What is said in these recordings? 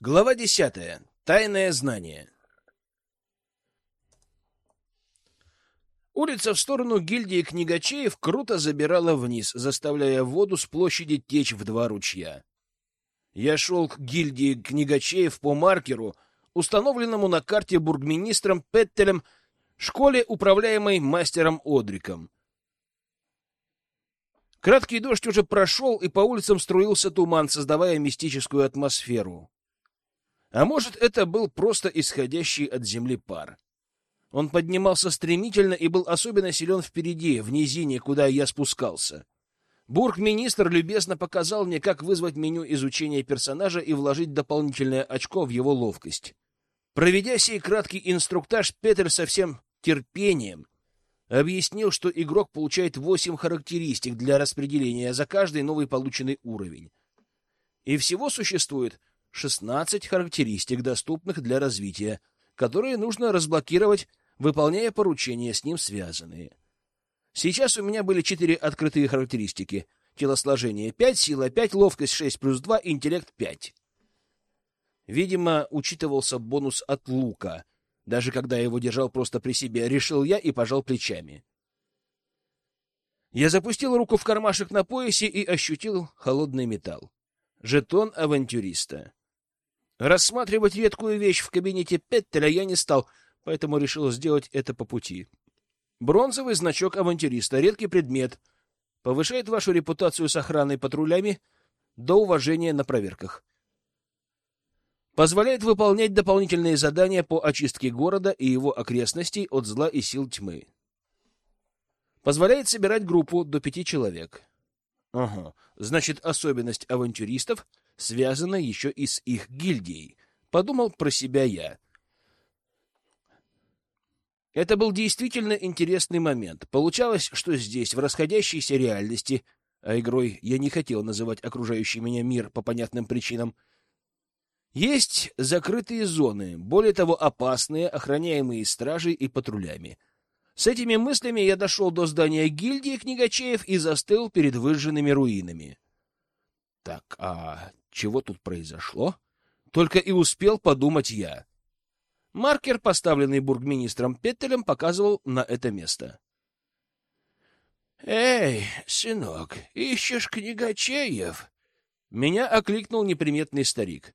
Глава десятая. Тайное знание. Улица в сторону гильдии книгачеев круто забирала вниз, заставляя воду с площади течь в два ручья. Я шел к гильдии книгачеев по маркеру, установленному на карте бургминистром Петтелем, школе, управляемой мастером Одриком. Краткий дождь уже прошел, и по улицам струился туман, создавая мистическую атмосферу. А может, это был просто исходящий от земли пар. Он поднимался стремительно и был особенно силен впереди, в низине, куда я спускался. Бург-министр любезно показал мне, как вызвать меню изучения персонажа и вложить дополнительное очко в его ловкость. Проведя сей краткий инструктаж, Петер со всем терпением объяснил, что игрок получает восемь характеристик для распределения за каждый новый полученный уровень. И всего существует 16 характеристик, доступных для развития, которые нужно разблокировать, выполняя поручения с ним связанные. Сейчас у меня были четыре открытые характеристики. Телосложение 5, сила 5, ловкость 6 плюс 2, интеллект 5. Видимо, учитывался бонус от лука. Даже когда я его держал просто при себе, решил я и пожал плечами. Я запустил руку в кармашек на поясе и ощутил холодный металл. Жетон авантюриста. Рассматривать редкую вещь в кабинете Петтеля я не стал, поэтому решил сделать это по пути. Бронзовый значок авантюриста — редкий предмет. Повышает вашу репутацию с охраной патрулями до уважения на проверках. Позволяет выполнять дополнительные задания по очистке города и его окрестностей от зла и сил тьмы. Позволяет собирать группу до пяти человек. Ага, значит, особенность авантюристов — связано еще и с их гильдией. Подумал про себя я. Это был действительно интересный момент. Получалось, что здесь, в расходящейся реальности, а игрой я не хотел называть окружающий меня мир по понятным причинам, есть закрытые зоны, более того, опасные, охраняемые стражей и патрулями. С этими мыслями я дошел до здания гильдии книгачеев и застыл перед выжженными руинами. Так, а чего тут произошло? Только и успел подумать я. Маркер, поставленный бургминистром Петтелем, показывал на это место. «Эй, сынок, ищешь книгачеев?» Меня окликнул неприметный старик.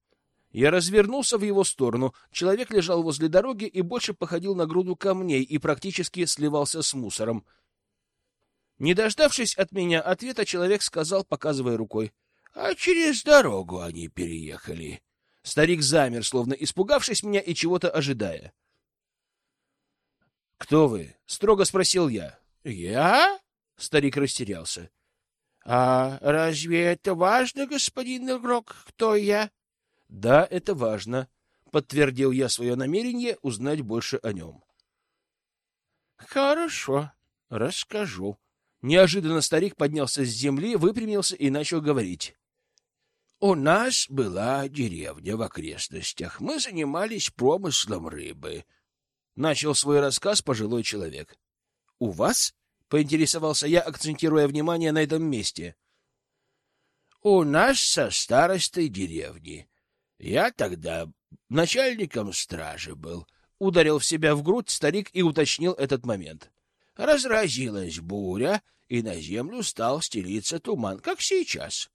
Я развернулся в его сторону. Человек лежал возле дороги и больше походил на груду камней и практически сливался с мусором. Не дождавшись от меня ответа, человек сказал, показывая рукой а через дорогу они переехали. Старик замер, словно испугавшись меня и чего-то ожидая. «Кто вы?» — строго спросил я. «Я?» — старик растерялся. «А разве это важно, господин игрок, кто я?» «Да, это важно», — подтвердил я свое намерение узнать больше о нем. «Хорошо, расскажу». Неожиданно старик поднялся с земли, выпрямился и начал говорить. У нас была деревня в окрестностях. Мы занимались промыслом рыбы. Начал свой рассказ пожилой человек. — У вас? — поинтересовался я, акцентируя внимание на этом месте. — У нас со старостой деревни. Я тогда начальником стражи был. Ударил в себя в грудь старик и уточнил этот момент. Разразилась буря, и на землю стал стелиться туман, как сейчас.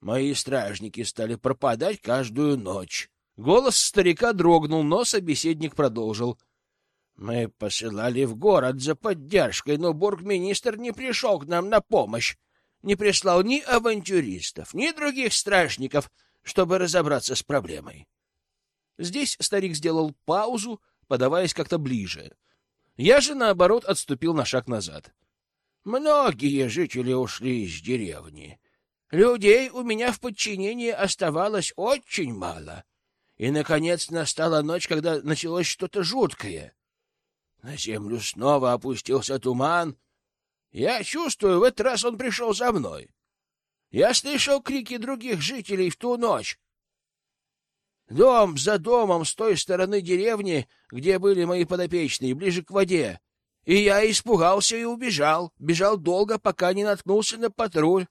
Мои стражники стали пропадать каждую ночь. Голос старика дрогнул, но собеседник продолжил. Мы посылали в город за поддержкой, но бургминистр не пришел к нам на помощь. Не прислал ни авантюристов, ни других стражников, чтобы разобраться с проблемой. Здесь старик сделал паузу, подаваясь как-то ближе. Я же, наоборот, отступил на шаг назад. Многие жители ушли из деревни. Людей у меня в подчинении оставалось очень мало. И, наконец, настала ночь, когда началось что-то жуткое. На землю снова опустился туман. Я чувствую, в этот раз он пришел за мной. Я слышал крики других жителей в ту ночь. Дом за домом с той стороны деревни, где были мои подопечные, ближе к воде. И я испугался и убежал. Бежал долго, пока не наткнулся на патруль.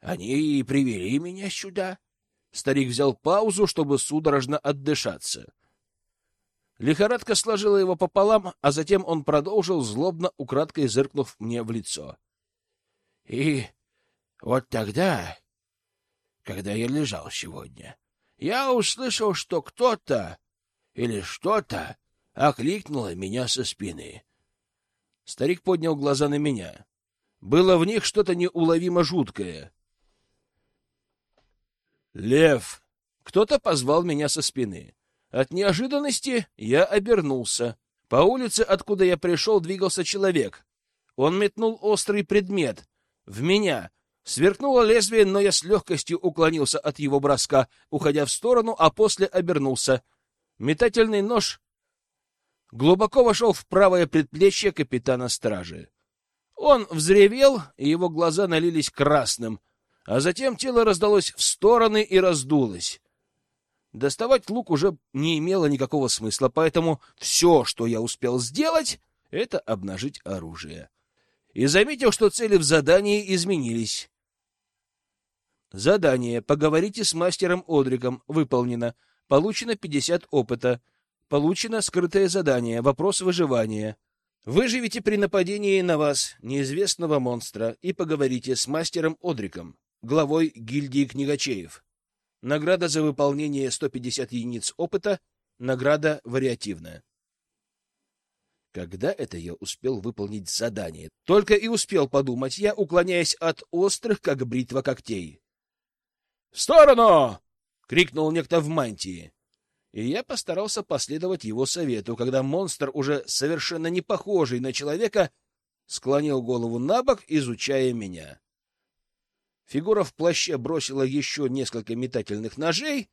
Они и привели меня сюда. Старик взял паузу, чтобы судорожно отдышаться. Лихорадка сложила его пополам, а затем он продолжил, злобно украдкой зыркнув мне в лицо. — И вот тогда, когда я лежал сегодня, я услышал, что кто-то или что-то окликнуло меня со спины. Старик поднял глаза на меня. Было в них что-то неуловимо жуткое. «Лев!» Кто-то позвал меня со спины. От неожиданности я обернулся. По улице, откуда я пришел, двигался человек. Он метнул острый предмет. В меня. Сверкнуло лезвие, но я с легкостью уклонился от его броска, уходя в сторону, а после обернулся. Метательный нож глубоко вошел в правое предплечье капитана стражи. Он взревел, и его глаза налились красным, а затем тело раздалось в стороны и раздулось. Доставать лук уже не имело никакого смысла, поэтому все, что я успел сделать, это обнажить оружие. И заметил, что цели в задании изменились. Задание «Поговорите с мастером Одриком» выполнено. Получено 50 опыта. Получено скрытое задание «Вопрос выживания». Выживите при нападении на вас, неизвестного монстра, и поговорите с мастером Одриком, главой гильдии книгачеев. Награда за выполнение 150 единиц опыта, награда вариативная. Когда это я успел выполнить задание? Только и успел подумать я, уклоняясь от острых, как бритва когтей. «В сторону!» — крикнул некто в мантии. И я постарался последовать его совету, когда монстр, уже совершенно не похожий на человека, склонил голову на бок, изучая меня. Фигура в плаще бросила еще несколько метательных ножей,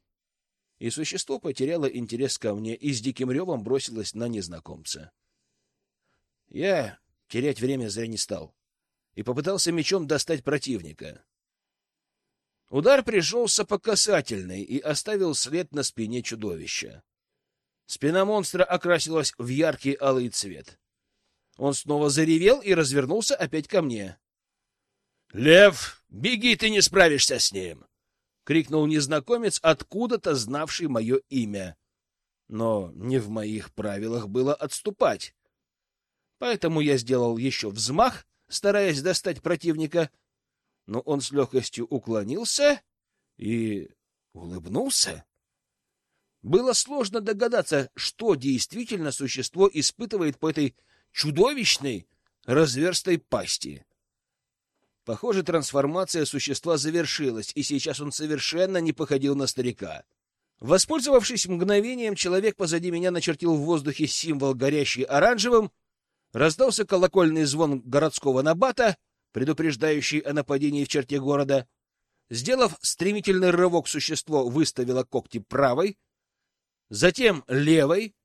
и существо потеряло интерес ко мне и с диким ревом бросилось на незнакомца. Я терять время зря не стал и попытался мечом достать противника. Удар пришелся по касательной и оставил след на спине чудовища. Спина монстра окрасилась в яркий алый цвет. Он снова заревел и развернулся опять ко мне. «Лев, беги, ты не справишься с ним!» — крикнул незнакомец, откуда-то знавший мое имя. Но не в моих правилах было отступать. Поэтому я сделал еще взмах, стараясь достать противника, но он с легкостью уклонился и улыбнулся. Было сложно догадаться, что действительно существо испытывает по этой чудовищной разверстой пасти. Похоже, трансформация существа завершилась, и сейчас он совершенно не походил на старика. Воспользовавшись мгновением, человек позади меня начертил в воздухе символ, горящий оранжевым, раздался колокольный звон городского набата, предупреждающий о нападении в черте города. Сделав стремительный рывок, существо выставило когти правой, затем левой,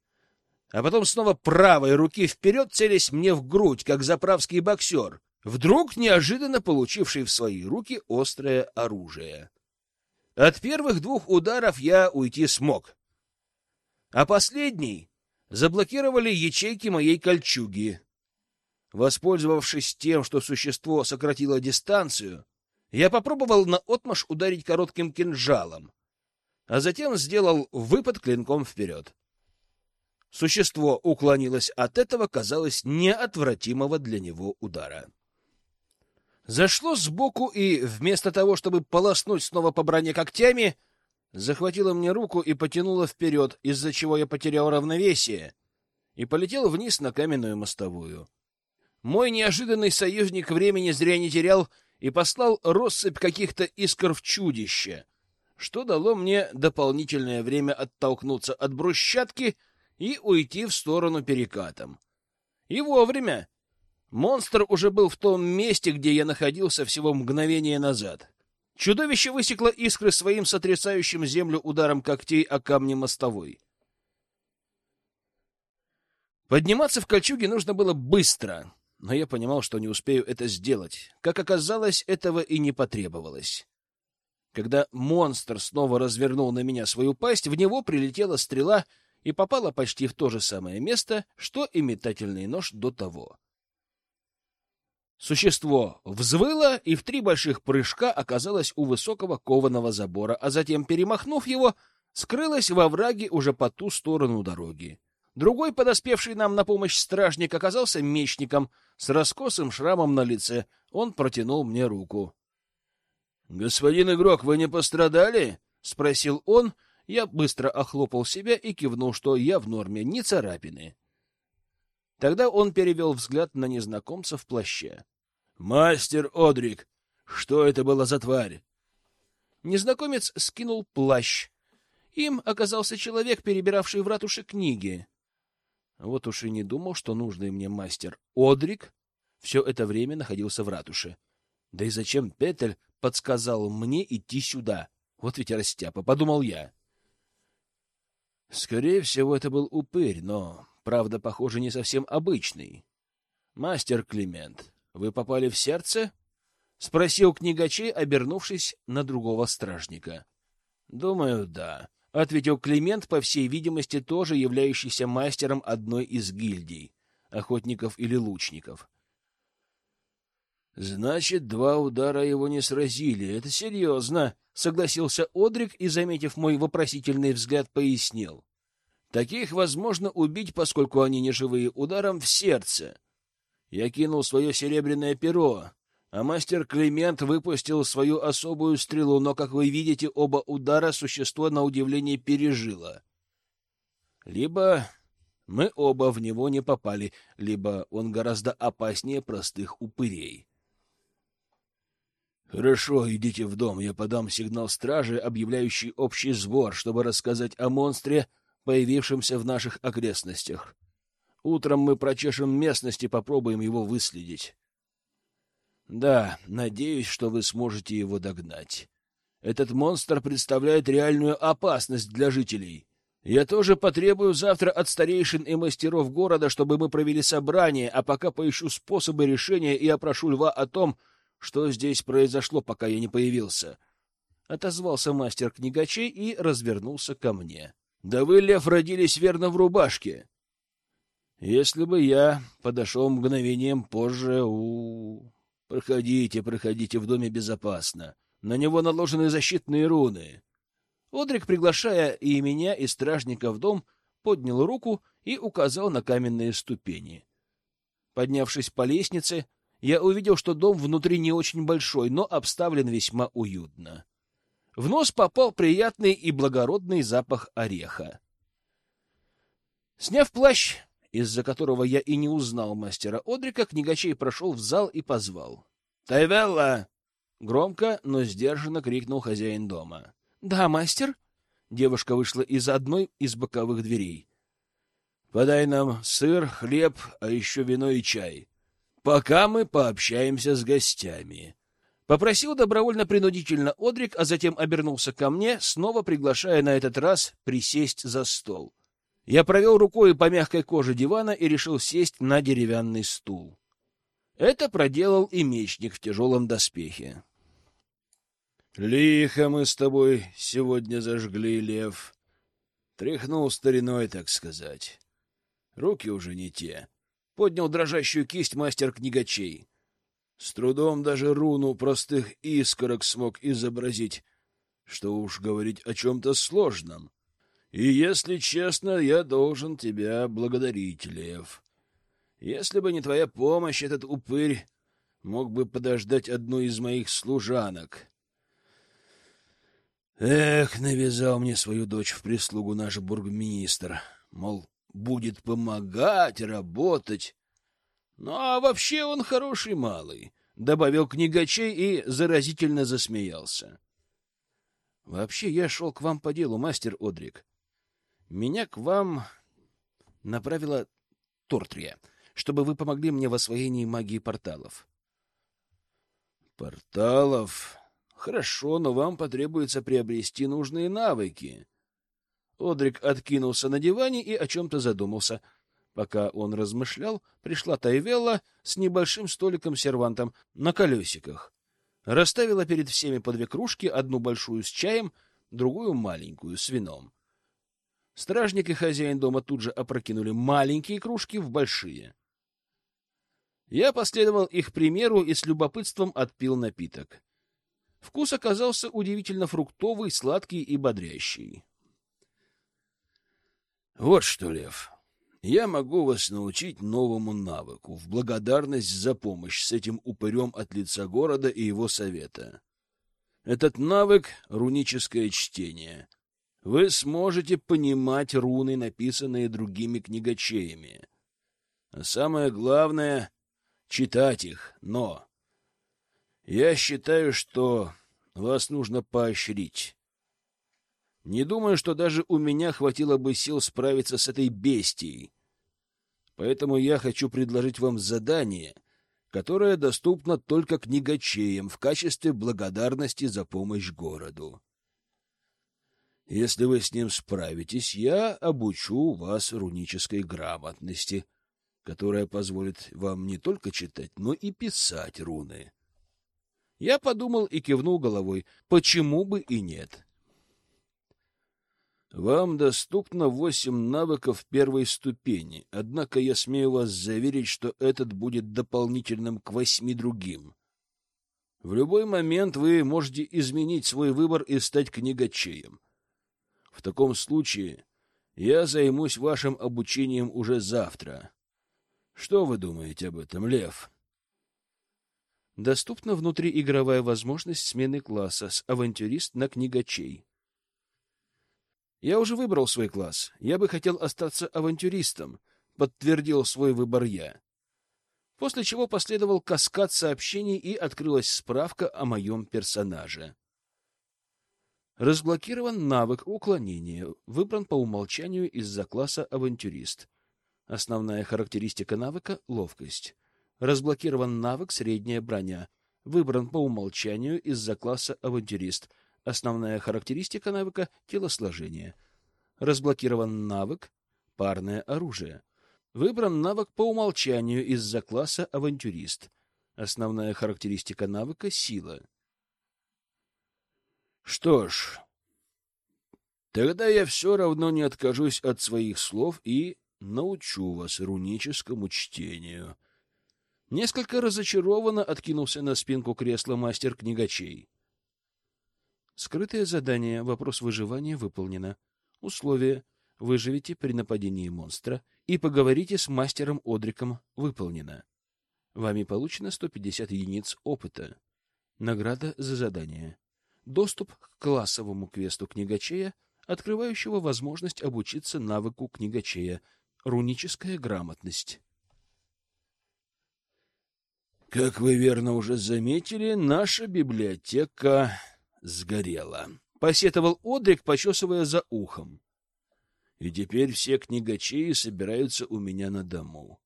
а потом снова правой руки вперед, целясь мне в грудь, как заправский боксер — вдруг неожиданно получивший в свои руки острое оружие. От первых двух ударов я уйти смог, а последний заблокировали ячейки моей кольчуги. Воспользовавшись тем, что существо сократило дистанцию, я попробовал на отмаш ударить коротким кинжалом, а затем сделал выпад клинком вперед. Существо уклонилось от этого, казалось, неотвратимого для него удара зашло сбоку и, вместо того, чтобы полоснуть снова по броне когтями, захватило мне руку и потянуло вперед, из-за чего я потерял равновесие и полетел вниз на каменную мостовую. Мой неожиданный союзник времени зря не терял и послал россыпь каких-то искр в чудище, что дало мне дополнительное время оттолкнуться от брусчатки и уйти в сторону перекатом. И вовремя, Монстр уже был в том месте, где я находился всего мгновение назад. Чудовище высекло искры своим сотрясающим землю ударом когтей о камни мостовой. Подниматься в кольчуге нужно было быстро, но я понимал, что не успею это сделать. Как оказалось, этого и не потребовалось. Когда монстр снова развернул на меня свою пасть, в него прилетела стрела и попала почти в то же самое место, что и метательный нож до того. Существо взвыло и в три больших прыжка оказалось у высокого кованого забора, а затем, перемахнув его, скрылось во враге уже по ту сторону дороги. Другой, подоспевший нам на помощь стражник, оказался мечником с раскосым шрамом на лице. Он протянул мне руку. — Господин игрок, вы не пострадали? — спросил он. Я быстро охлопал себя и кивнул, что я в норме, не царапины. Тогда он перевел взгляд на незнакомца в плаще. «Мастер Одрик, что это была за тварь?» Незнакомец скинул плащ. Им оказался человек, перебиравший в ратуше книги. Вот уж и не думал, что нужный мне мастер Одрик все это время находился в ратуше. Да и зачем Петель подсказал мне идти сюда? Вот ведь растяпа, подумал я. Скорее всего, это был упырь, но, правда, похоже, не совсем обычный. Мастер Климент, вы попали в сердце? спросил книгачей, обернувшись на другого стражника. Думаю, да, ответил Климент, по всей видимости, тоже являющийся мастером одной из гильдий охотников или лучников. Значит, два удара его не сразили. Это серьезно, согласился Одрик и, заметив мой вопросительный взгляд, пояснил. Таких возможно убить, поскольку они не живые, ударом в сердце. Я кинул свое серебряное перо, а мастер Климент выпустил свою особую стрелу, но, как вы видите, оба удара существо на удивление пережило. Либо мы оба в него не попали, либо он гораздо опаснее простых упырей. Хорошо, идите в дом, я подам сигнал стражи, объявляющий общий сбор, чтобы рассказать о монстре, появившемся в наших окрестностях. Утром мы прочешем местность и попробуем его выследить. Да, надеюсь, что вы сможете его догнать. Этот монстр представляет реальную опасность для жителей. Я тоже потребую завтра от старейшин и мастеров города, чтобы мы провели собрание, а пока поищу способы решения и опрошу льва о том, что здесь произошло, пока я не появился. Отозвался мастер книгачей и развернулся ко мне. Да вы, лев, родились верно в рубашке. Если бы я подошел мгновением позже, у... Проходите, проходите, в доме безопасно. На него наложены защитные руны. Одрик, приглашая и меня, и стражника в дом, поднял руку и указал на каменные ступени. Поднявшись по лестнице, я увидел, что дом внутри не очень большой, но обставлен весьма уютно. В нос попал приятный и благородный запах ореха. Сняв плащ, из-за которого я и не узнал мастера Одрика, книгачей прошел в зал и позвал. «Тайвелла!» — громко, но сдержанно крикнул хозяин дома. «Да, мастер?» Девушка вышла из одной из боковых дверей. «Подай нам сыр, хлеб, а еще вино и чай, пока мы пообщаемся с гостями». Попросил добровольно-принудительно Одрик, а затем обернулся ко мне, снова приглашая на этот раз присесть за стол. Я провел рукой по мягкой коже дивана и решил сесть на деревянный стул. Это проделал и мечник в тяжелом доспехе. Лихо мы с тобой сегодня зажгли, лев. Тряхнул стариной, так сказать. Руки уже не те. Поднял дрожащую кисть мастер книгачей. С трудом даже руну простых искорок смог изобразить, что уж говорить о чем-то сложном. И, если честно, я должен тебя благодарить, Лев. Если бы не твоя помощь, этот упырь мог бы подождать одну из моих служанок. Эх, навязал мне свою дочь в прислугу наш бургминистр. Мол, будет помогать, работать. Ну, а вообще он хороший малый, — добавил книгачей и заразительно засмеялся. Вообще, я шел к вам по делу, мастер Одрик. Меня к вам направила Тортрия, чтобы вы помогли мне в освоении магии порталов. Порталов? Хорошо, но вам потребуется приобрести нужные навыки. Одрик откинулся на диване и о чем-то задумался. Пока он размышлял, пришла Тайвелла с небольшим столиком-сервантом на колесиках. Расставила перед всеми по две кружки, одну большую с чаем, другую маленькую с вином. Стражник и хозяин дома тут же опрокинули маленькие кружки в большие. Я последовал их примеру и с любопытством отпил напиток. Вкус оказался удивительно фруктовый, сладкий и бодрящий. Вот что, Лев, я могу вас научить новому навыку в благодарность за помощь с этим упырем от лица города и его совета. Этот навык — руническое чтение. Вы сможете понимать руны, написанные другими книгачеями. А самое главное — читать их, но... Я считаю, что вас нужно поощрить. Не думаю, что даже у меня хватило бы сил справиться с этой бестией. Поэтому я хочу предложить вам задание, которое доступно только книгачеям в качестве благодарности за помощь городу. Если вы с ним справитесь, я обучу вас рунической грамотности, которая позволит вам не только читать, но и писать руны. Я подумал и кивнул головой. Почему бы и нет? Вам доступно восемь навыков первой ступени, однако я смею вас заверить, что этот будет дополнительным к восьми другим. В любой момент вы можете изменить свой выбор и стать книгачеем. В таком случае я займусь вашим обучением уже завтра. Что вы думаете об этом, Лев? Доступна внутриигровая возможность смены класса с авантюрист на книгачей. Я уже выбрал свой класс. Я бы хотел остаться авантюристом, подтвердил свой выбор я. После чего последовал каскад сообщений и открылась справка о моем персонаже. Разблокирован навык уклонения, выбран по умолчанию из-за класса авантюрист. Основная характеристика навыка — ловкость. Разблокирован навык «Средняя броня». Выбран по умолчанию из-за класса «Авантюрист». Основная характеристика навыка — телосложение. Разблокирован навык «Парное оружие». Выбран навык по умолчанию из-за класса «Авантюрист». Основная характеристика навыка — сила. Что ж, тогда я все равно не откажусь от своих слов и научу вас руническому чтению. Несколько разочарованно откинулся на спинку кресла мастер книгачей. Скрытое задание, вопрос выживания выполнено. Условие выживите при нападении монстра и поговорите с мастером Одриком выполнено. Вами получено 150 единиц опыта. Награда за задание. Доступ к классовому квесту книгачея, открывающего возможность обучиться навыку книгачея. Руническая грамотность. Как вы верно уже заметили, наша библиотека сгорела. Посетовал Одрик, почесывая за ухом. И теперь все книгачеи собираются у меня на дому.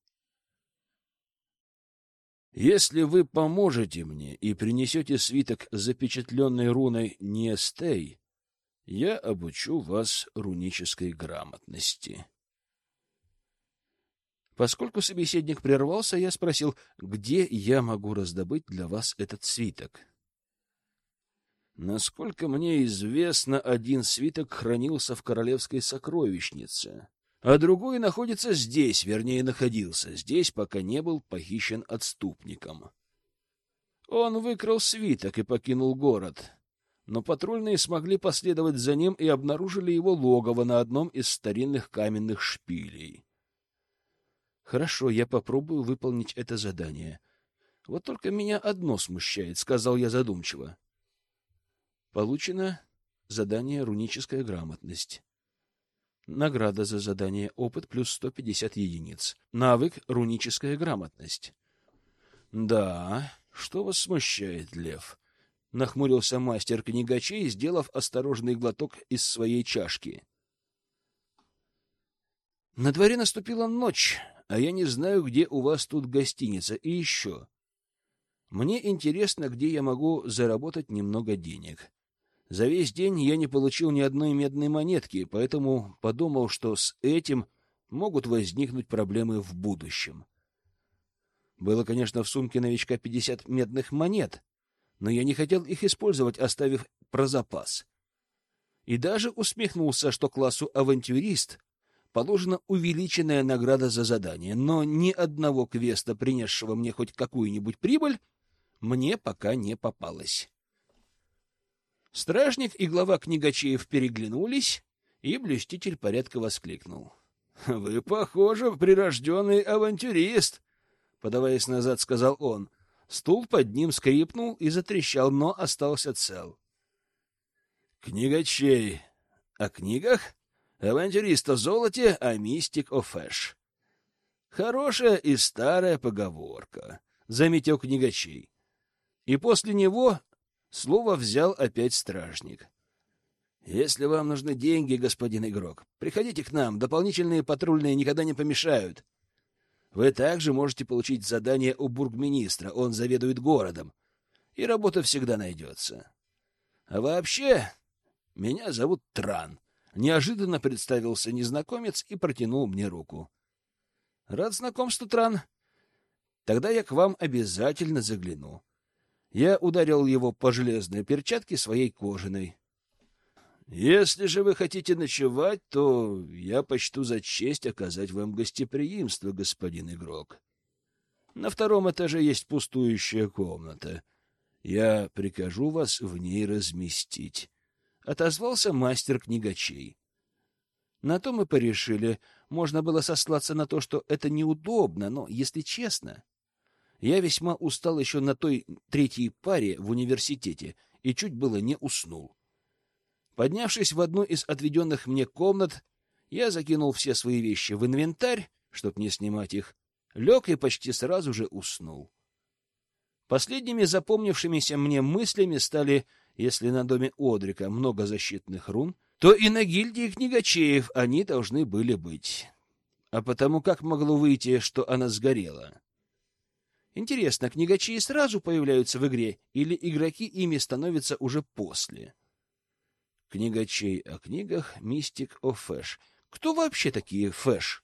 Если вы поможете мне и принесете свиток запечатленной руной Нестей, я обучу вас рунической грамотности. Поскольку собеседник прервался, я спросил, где я могу раздобыть для вас этот свиток. Насколько мне известно, один свиток хранился в королевской сокровищнице, а другой находится здесь, вернее, находился здесь, пока не был похищен отступником. Он выкрал свиток и покинул город, но патрульные смогли последовать за ним и обнаружили его логово на одном из старинных каменных шпилей. Хорошо, я попробую выполнить это задание. Вот только меня одно смущает, сказал я задумчиво. Получено задание руническая грамотность. Награда за задание опыт плюс 150 единиц. Навык руническая грамотность. Да, что вас смущает, Лев? Нахмурился мастер книгачей, сделав осторожный глоток из своей чашки. На дворе наступила ночь, а я не знаю, где у вас тут гостиница. И еще. Мне интересно, где я могу заработать немного денег. За весь день я не получил ни одной медной монетки, поэтому подумал, что с этим могут возникнуть проблемы в будущем. Было, конечно, в сумке новичка 50 медных монет, но я не хотел их использовать, оставив про запас. И даже усмехнулся, что классу авантюрист положена увеличенная награда за задание, но ни одного квеста, принесшего мне хоть какую-нибудь прибыль, мне пока не попалось. Стражник и глава книгачеев переглянулись, и блюститель порядка воскликнул. — Вы, похоже, прирожденный авантюрист! — подаваясь назад, сказал он. Стул под ним скрипнул и затрещал, но остался цел. — Книгачей о книгах? Авантюрист о золоте, а мистик о фэш. Хорошая и старая поговорка, — заметил книгачей. И после него Слово взял опять стражник. «Если вам нужны деньги, господин игрок, приходите к нам, дополнительные патрульные никогда не помешают. Вы также можете получить задание у бургминистра, он заведует городом, и работа всегда найдется. А вообще, меня зовут Тран». Неожиданно представился незнакомец и протянул мне руку. «Рад знакомству, Тран. Тогда я к вам обязательно загляну. Я ударил его по железной перчатке своей кожаной. Если же вы хотите ночевать, то я почту за честь оказать вам гостеприимство, господин игрок. На втором этаже есть пустующая комната. Я прикажу вас в ней разместить. Отозвался мастер книгачей. На то мы порешили. Можно было сослаться на то, что это неудобно, но, если честно, я весьма устал еще на той третьей паре в университете и чуть было не уснул. Поднявшись в одну из отведенных мне комнат, я закинул все свои вещи в инвентарь, чтоб не снимать их, лег и почти сразу же уснул. Последними запомнившимися мне мыслями стали, если на доме Одрика много защитных рун, то и на гильдии книгачеев они должны были быть. А потому как могло выйти, что она сгорела? Интересно, книгачи сразу появляются в игре, или игроки ими становятся уже после? Книгачей о книгах, мистик о фэш. Кто вообще такие фэш?